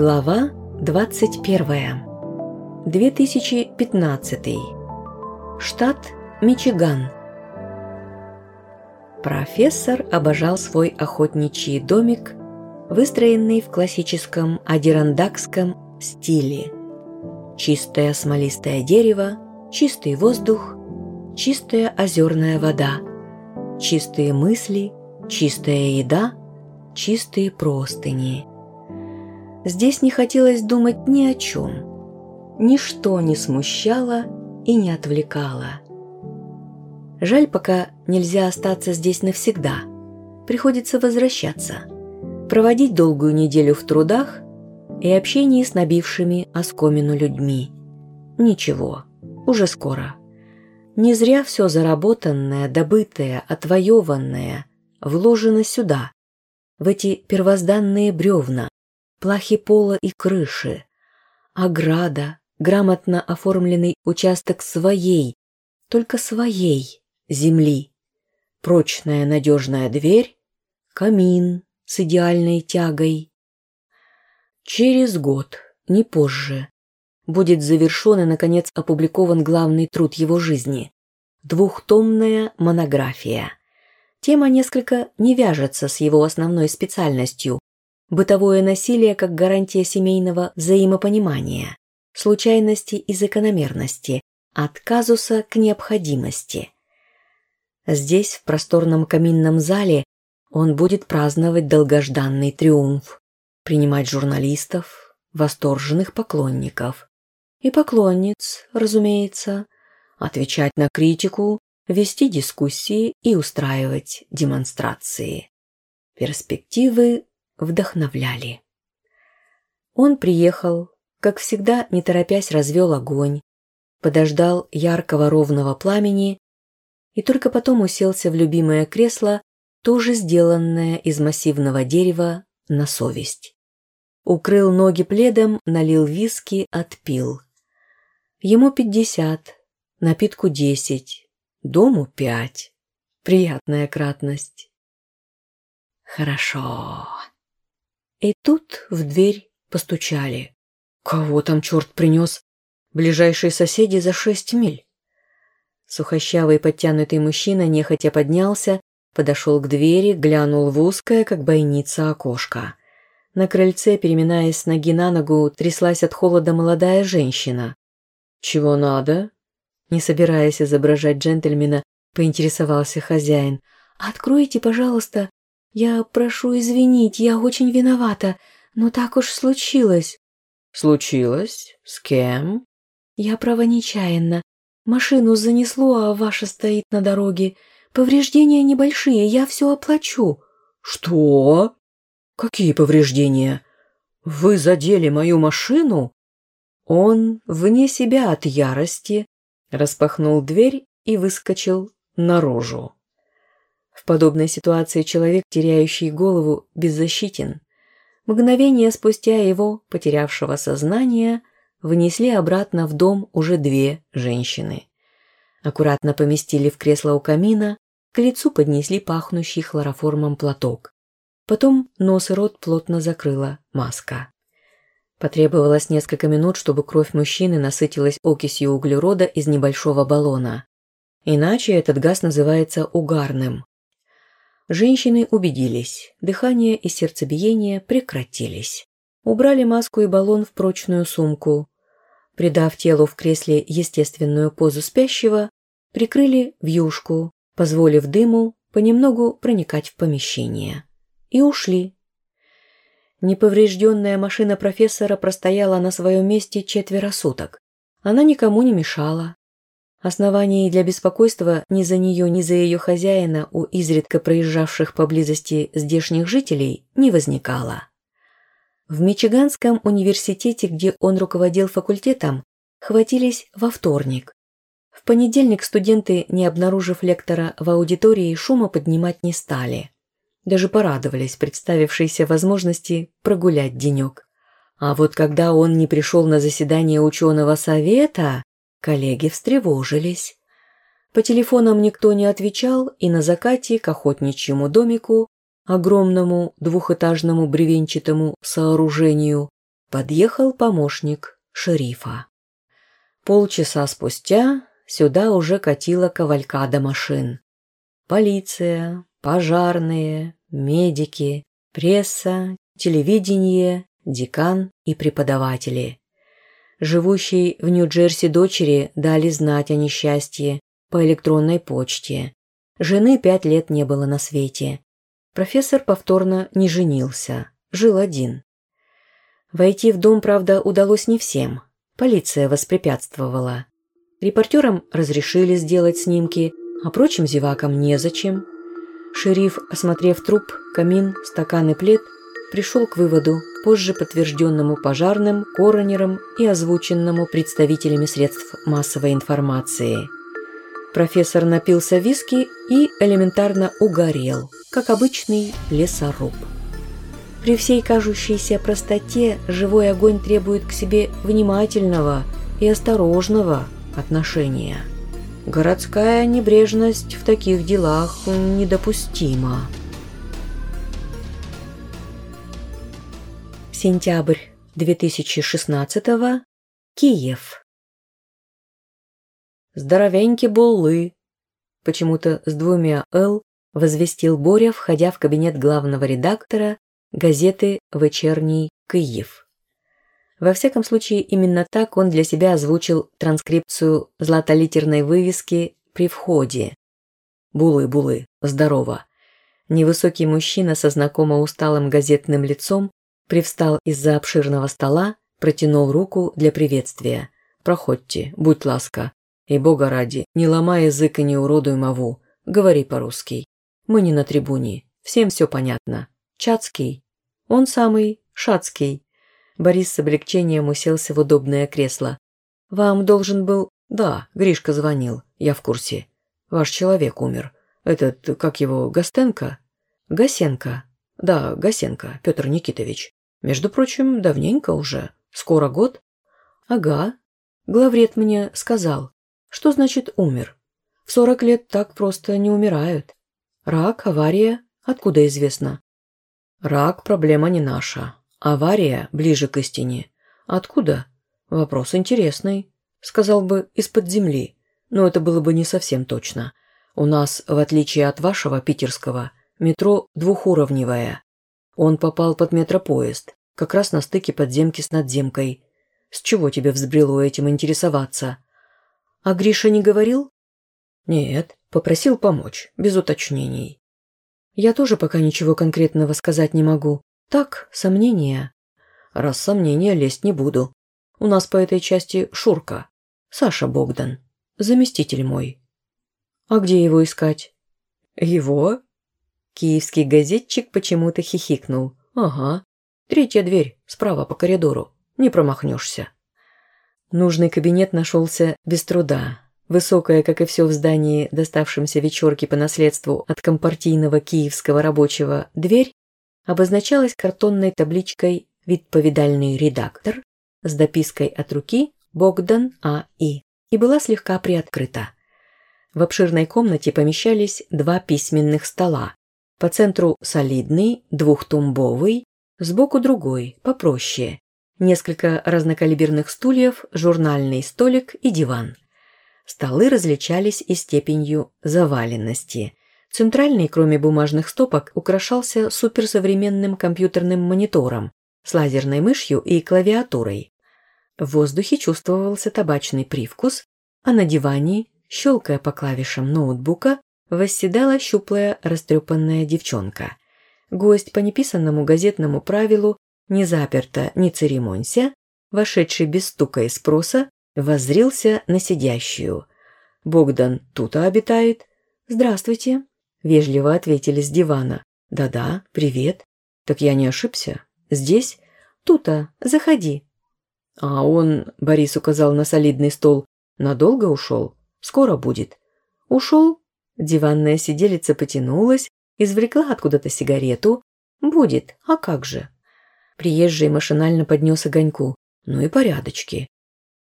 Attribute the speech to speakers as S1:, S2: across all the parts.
S1: Глава 21. 2015. Штат Мичиган. Профессор обожал свой охотничий домик, выстроенный в классическом адирандакском стиле. Чистое смолистое дерево, чистый воздух, чистая озерная вода, чистые мысли, чистая еда, чистые простыни – Здесь не хотелось думать ни о чем. Ничто не смущало и не отвлекало. Жаль, пока нельзя остаться здесь навсегда. Приходится возвращаться. Проводить долгую неделю в трудах и общении с набившими оскомину людьми. Ничего, уже скоро. Не зря все заработанное, добытое, отвоеванное вложено сюда, в эти первозданные бревна, плахи пола и крыши, ограда, грамотно оформленный участок своей, только своей земли, прочная надежная дверь, камин с идеальной тягой. Через год, не позже, будет завершен и, наконец, опубликован главный труд его жизни – двухтомная монография. Тема несколько не вяжется с его основной специальностью, Бытовое насилие как гарантия семейного взаимопонимания, случайности и закономерности, от казуса к необходимости. Здесь, в просторном каминном зале, он будет праздновать долгожданный триумф, принимать журналистов, восторженных поклонников. И поклонниц, разумеется, отвечать на критику, вести дискуссии и устраивать демонстрации. Перспективы вдохновляли. Он приехал, как всегда, не торопясь развел огонь, подождал яркого ровного пламени и только потом уселся в любимое кресло, тоже сделанное из массивного дерева, на совесть. Укрыл ноги пледом, налил виски, отпил. Ему пятьдесят, напитку десять, дому пять. Приятная кратность. Хорошо. И тут в дверь постучали. Кого там черт принес? Ближайшие соседи за шесть миль. Сухощавый подтянутый мужчина нехотя поднялся, подошел к двери, глянул в узкое, как бойница, окошко. На крыльце, переминаясь с ноги на ногу, тряслась от холода молодая женщина. «Чего надо?» Не собираясь изображать джентльмена, поинтересовался хозяин. «Откройте, пожалуйста, «Я прошу извинить, я очень виновата, но так уж случилось». «Случилось? С кем?» «Я, право, нечаянно. Машину занесло, а ваша стоит на дороге. Повреждения небольшие, я все оплачу».
S2: «Что? Какие повреждения? Вы задели мою машину?»
S1: Он, вне себя от ярости, распахнул дверь и выскочил наружу. В подобной ситуации человек, теряющий голову, беззащитен. Мгновение спустя его, потерявшего сознание, внесли обратно в дом уже две женщины. Аккуратно поместили в кресло у камина, к лицу поднесли пахнущий хлороформом платок. Потом нос и рот плотно закрыла маска. Потребовалось несколько минут, чтобы кровь мужчины насытилась окисью углерода из небольшого баллона. Иначе этот газ называется угарным. Женщины убедились, дыхание и сердцебиение прекратились. Убрали маску и баллон в прочную сумку. Придав телу в кресле естественную позу спящего, прикрыли вьюшку, позволив дыму понемногу проникать в помещение. И ушли. Неповрежденная машина профессора простояла на своем месте четверо суток. Она никому не мешала, Оснований для беспокойства ни за нее, ни за ее хозяина у изредка проезжавших поблизости здешних жителей не возникало. В Мичиганском университете, где он руководил факультетом, хватились во вторник. В понедельник студенты, не обнаружив лектора в аудитории, шума поднимать не стали. Даже порадовались представившейся возможности прогулять денек. А вот когда он не пришел на заседание ученого совета, Коллеги встревожились. По телефонам никто не отвечал, и на закате к охотничьему домику, огромному двухэтажному бревенчатому сооружению, подъехал помощник шерифа. Полчаса спустя сюда уже катила кавалькада машин. Полиция, пожарные, медики, пресса, телевидение, декан и преподаватели. Живущей в Нью-Джерси дочери дали знать о несчастье по электронной почте. Жены пять лет не было на свете. Профессор повторно не женился, жил один. Войти в дом, правда, удалось не всем. Полиция воспрепятствовала. Репортерам разрешили сделать снимки, а прочим зевакам незачем. Шериф, осмотрев труп, камин, стакан и плед, пришел к выводу, позже подтвержденному пожарным, коронером и озвученному представителями средств массовой информации. Профессор напился виски и элементарно угорел, как обычный лесоруб. При всей кажущейся простоте живой огонь требует к себе внимательного и осторожного отношения. Городская небрежность в таких делах недопустима. Сентябрь 2016 Киев. Здоровеньки буллы. Почему-то с двумя «Л» возвестил Боря, входя в кабинет главного редактора газеты «Вечерний Киев». Во всяком случае, именно так он для себя озвучил транскрипцию златолитерной вывески при входе. «Булы-булы, здорово!» Невысокий мужчина со знакомо усталым газетным лицом привстал из-за обширного стола, протянул руку для приветствия. «Проходьте, будь ласка. И бога ради, не ломай язык и не уродуй мову. Говори по-русски. Мы не на трибуне. Всем все понятно. Чацкий. Он самый Шацкий». Борис с облегчением уселся в удобное кресло. «Вам должен был...» «Да, Гришка звонил. Я в курсе. Ваш человек умер. Этот, как его, Гастенко?» «Гасенко». «Да, Гасенко, Петр Никитович. Между прочим, давненько уже. Скоро год. Ага. Главред мне сказал. Что значит умер? В сорок лет так просто не умирают. Рак, авария. Откуда известно? Рак – проблема не наша. Авария ближе к истине. Откуда? Вопрос интересный. Сказал бы, из-под земли. Но это было бы не совсем точно. У нас, в отличие от вашего питерского, метро двухуровневое. Он попал под метропоезд, как раз на стыке подземки с надземкой. С чего тебе взбрело этим интересоваться? А Гриша не говорил? Нет, попросил помочь, без уточнений. Я тоже пока ничего конкретного сказать не могу. Так, сомнения. Раз сомнения, лезть не буду. У нас по этой части Шурка. Саша Богдан. Заместитель мой. А где его искать? Его? Киевский газетчик почему-то хихикнул. «Ага. Третья дверь, справа по коридору. Не промахнешься». Нужный кабинет нашелся без труда. Высокая, как и все в здании, доставшемся вечерке по наследству от компартийного киевского рабочего, дверь обозначалась картонной табличкой «Видповидальный редактор» с допиской от руки «Богдан А.И.» и была слегка приоткрыта. В обширной комнате помещались два письменных стола, по центру солидный, двухтумбовый, сбоку другой, попроще. Несколько разнокалиберных стульев, журнальный столик и диван. Столы различались и степенью заваленности. Центральный, кроме бумажных стопок, украшался суперсовременным компьютерным монитором с лазерной мышью и клавиатурой. В воздухе чувствовался табачный привкус, а на диване, щелкая по клавишам ноутбука, восседала щуплая растрепанная девчонка. Гость по неписанному газетному правилу «не заперто, не церемонься», вошедший без стука и спроса, воззрился на сидящую. «Богдан тут-то обитает?» «Здравствуйте», – вежливо ответили с дивана. «Да-да, привет. Так я не ошибся? Здесь? Тута, заходи». «А он», – Борис указал на солидный стол, – «надолго ушел? Скоро будет». «Ушел? Диванная сиделица потянулась, извлекла откуда-то сигарету. «Будет, а как же?» Приезжий машинально поднес огоньку. «Ну и порядочки».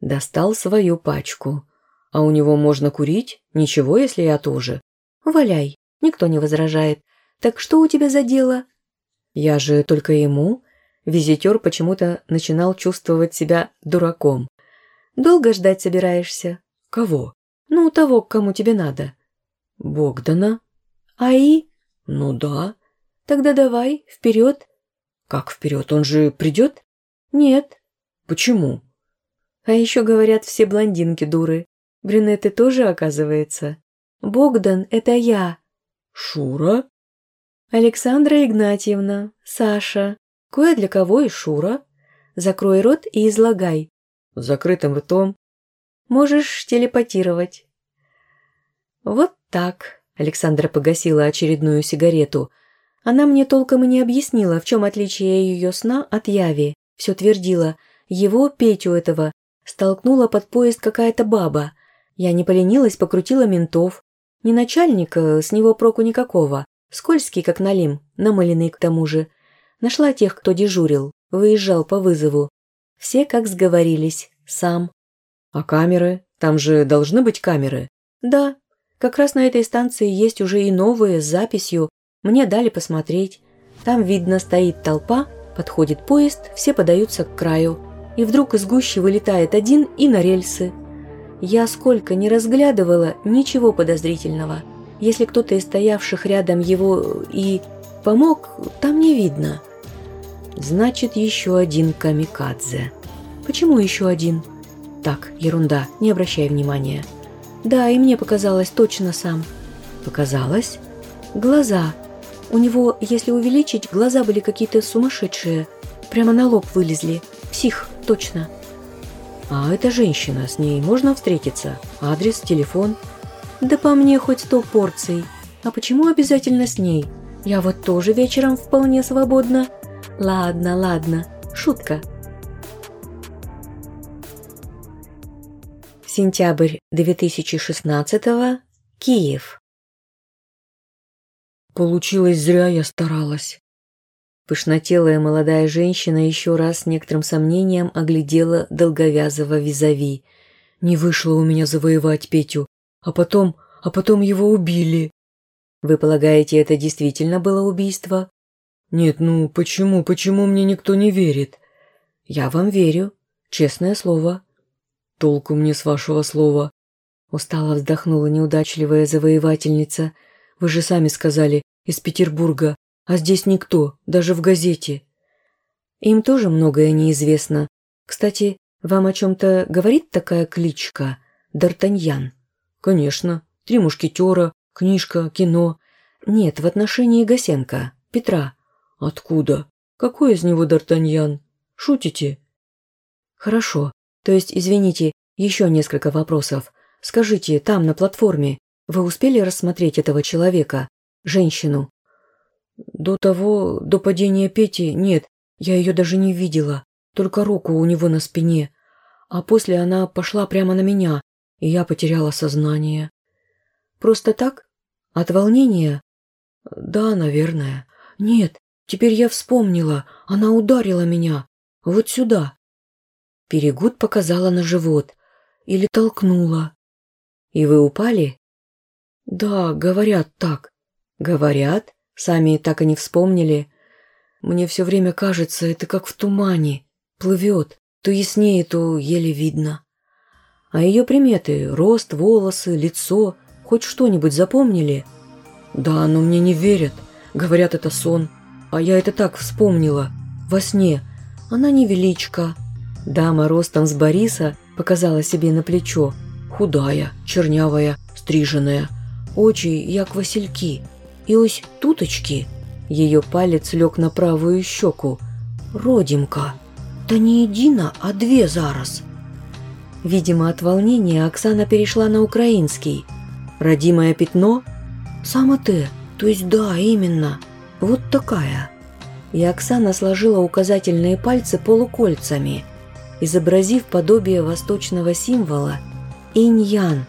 S1: Достал свою пачку. «А у него можно курить? Ничего, если я тоже?» «Валяй, никто не возражает. Так что у тебя за дело?» «Я же только ему». Визитер почему-то начинал чувствовать себя дураком. «Долго ждать собираешься?»
S2: «Кого?»
S1: «Ну, того, кому тебе надо».
S2: «Богдана».
S1: «Аи?»
S2: «Ну да».
S1: «Тогда давай, вперед».
S2: «Как вперед? Он же придет?»
S1: «Нет».
S2: «Почему?»
S1: «А еще говорят, все блондинки дуры. Брюнеты тоже, оказывается. Богдан – это я».
S2: «Шура?»
S1: «Александра Игнатьевна, Саша, кое для кого и Шура. Закрой рот и излагай».
S2: «Закрытым ртом».
S1: «Можешь телепатировать». «Вот так», – Александра погасила очередную сигарету. Она мне толком и не объяснила, в чем отличие ее сна от яви. Все твердила. Его, Петю этого, столкнула под поезд какая-то баба. Я не поленилась, покрутила ментов. Не начальника, с него проку никакого. Скользкий, как налим, намыленный к тому же. Нашла тех, кто дежурил, выезжал по вызову. Все как сговорились, сам.
S2: А камеры? Там же должны быть камеры?
S1: Да, как раз на этой станции есть уже и новые с записью. Мне дали посмотреть. Там, видно, стоит толпа, подходит поезд, все подаются к краю. И вдруг из гущи вылетает один и на рельсы. Я сколько не разглядывала, ничего подозрительного. Если кто-то из стоявших рядом его и помог, там не видно. Значит, еще один камикадзе. Почему еще один? Так, ерунда, не обращай внимания. Да, и мне показалось точно сам. Показалось? Глаза. У него, если увеличить, глаза были какие-то сумасшедшие. Прямо на лоб вылезли. Псих, точно.
S2: А эта женщина, с ней можно встретиться? Адрес, телефон?
S1: Да по мне хоть сто порций. А почему обязательно с ней? Я вот тоже вечером вполне свободна. Ладно, ладно, шутка. Сентябрь 2016 Киев.
S2: Получилось зря я старалась.
S1: Пышнотелая молодая женщина еще раз с некоторым сомнением оглядела долговязого визави.
S2: Не вышло у меня завоевать Петю. А потом, а потом его убили.
S1: Вы полагаете, это действительно было убийство?
S2: Нет, ну почему, почему мне никто не верит?
S1: Я вам верю, честное слово.
S2: Толку мне с вашего слова.
S1: Устало вздохнула неудачливая завоевательница.
S2: Вы же сами сказали, из Петербурга, а здесь никто, даже в газете.
S1: Им тоже многое неизвестно. Кстати, вам о чем-то говорит такая кличка Д'Артаньян?
S2: Конечно. Три мушкетера, книжка, кино.
S1: Нет, в отношении Гасенко, Петра.
S2: Откуда? Какой из него Д'Артаньян? Шутите?
S1: Хорошо. То есть, извините, еще несколько вопросов. Скажите, там, на платформе, вы успели рассмотреть этого человека, женщину?
S2: До того, до падения Пети, нет, я ее даже не видела, только руку у него на спине. А после она пошла прямо на меня, и я потеряла сознание.
S1: Просто так? От волнения?
S2: Да, наверное. Нет, теперь я вспомнила, она ударила меня. Вот сюда.
S1: Перегуд показала на живот. Или толкнула.
S2: И вы упали?
S1: Да, говорят так.
S2: Говорят? Сами так и не вспомнили? Мне все время кажется, это как в тумане. Плывет. То яснее, то еле видно. А ее приметы – рост, волосы, лицо – хоть что-нибудь запомнили? Да, но мне не верят. Говорят, это сон. А я это так вспомнила. Во сне. Она невеличка.
S1: Дама ростом с Бориса показала себе на плечо.
S2: Худая, чернявая, стриженная. Очи, як васильки. И ось туточки.
S1: Ее палец лег на правую щеку.
S2: Родимка. Да не едина, а две зараз.
S1: Видимо, от волнения Оксана перешла на украинский. Родимое пятно?
S2: Само ты, то есть да, именно. Вот такая.
S1: И Оксана сложила указательные пальцы полукольцами, изобразив подобие восточного символа инь-ян.